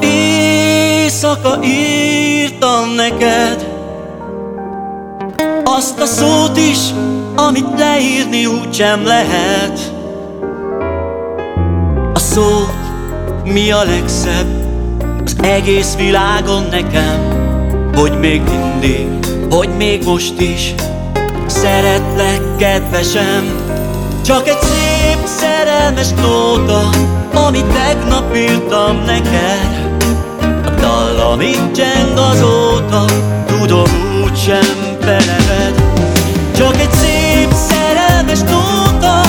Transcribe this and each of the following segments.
éjszaka írtam neked Azt a szót is, amit leírni úgysem lehet. A szó, mi a legszebb? Az egész világon nekem Hogy még mindig, hogy még most is. Szeretlek, kedvesem Csak egy szép szerelmes nóta Amit tegnap írtam neked. Amit cseng azóta Tudom úgysem feleved Csak egy szép szerelmes nóta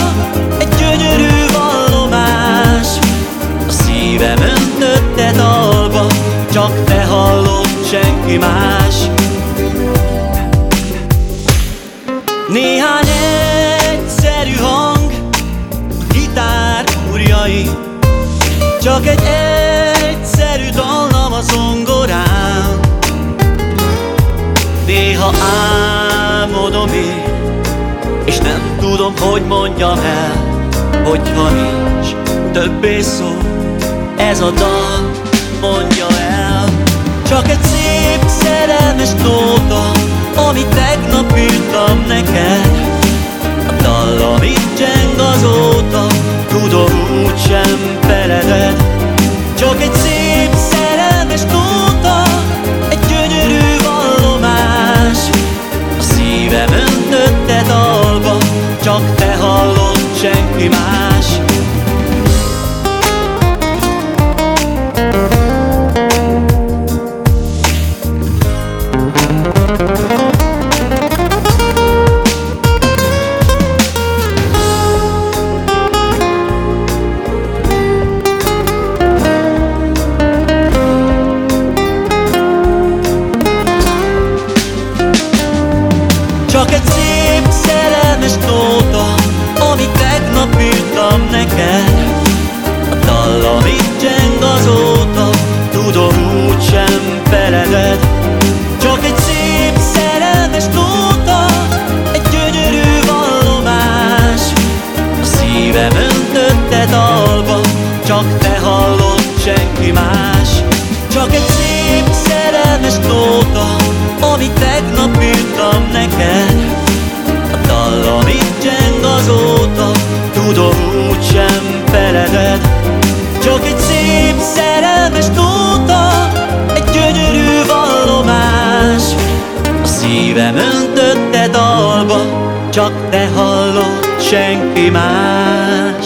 Egy gyönyörű vallomás. A szívem öntötte dalba Csak te hallod, senki más. Néhány egyszerű Csak egy egyszerű dallam a zongorán. Néha álmodom én És nem tudom, hogy mondjam el Hogyha nincs többé szó Ez a dal mondja el. Csak egy szép szerelmes nóta Amit tegnap írtam neked. A dal, amit cseng azóta Csak te hallod, senki más. Csak egy szép szerelmes tegnap írtam neked. A dal, amit cseng azóta Tudom úgysem feleded. Csak egy szép szerelmes nóta Egy gyönyörű vallomás. A szívem öntötte dalba Csak te hallod, senki más feleded Csak egy szép szerelmes nóta Egy gyönyörű vallomás. A szívem öntötte dalba Csak te hallod, senki más